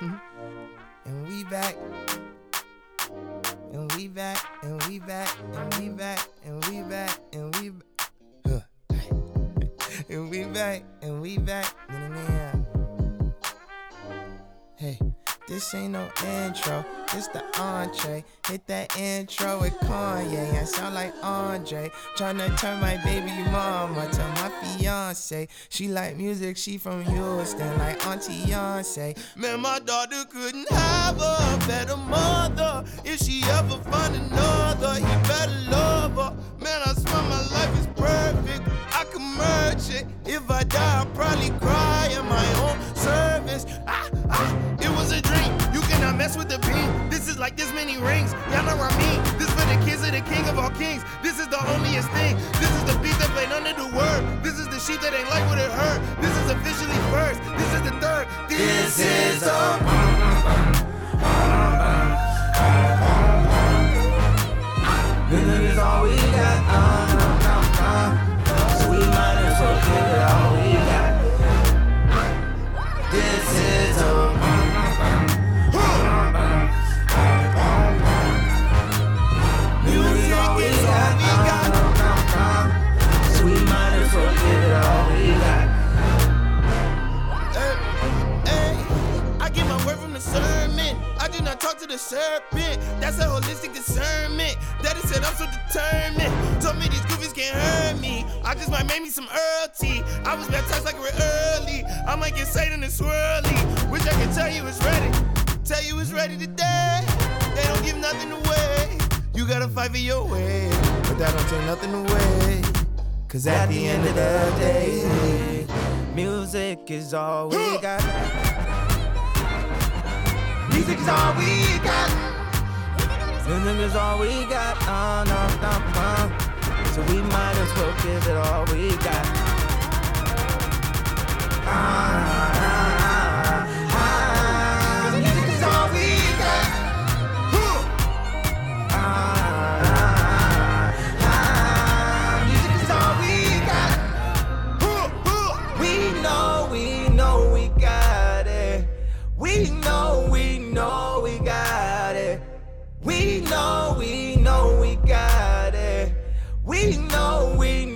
Mm-hmm. And we back. And we back. And we back. And we back. And we back. And we. Back. and we back. And we back. This ain't no intro, it's the entree. Hit that intro with Kanye. I sound like Andre. Tryna turn my baby mama to my fiance. She like music, she from Houston, like Auntie Beyonce. Man, my daughter couldn't have a better mother. If she ever find another, he better love her. Man, I swear my life is perfect. I can merge it. If I die, I'll probably cry like this many rings. Y'all know what I mean. This for the kids of the king of all kings. This is the holiest thing. This is the beat that played under the word. This is the sheep that ain't like what it heard. This is officially first. This is the third. This, this is the. My word from the sermon. I do not talk to the serpent. That's a holistic discernment. Daddy said I'm so determined. Told me these goofies can't hurt me. I just might make me some Earl tea. I was baptized like we're early. I might get Satan and swirly. Wish I could tell you it's ready. Tell you it's ready today. They don't give nothing away. You gotta fight for your way. But that don't take nothing away. Cause at the end of the day, music is all we got. Music is all we got. Music is all we got. Uh, no, no, no. So we might as well know, we know we got it. We know, we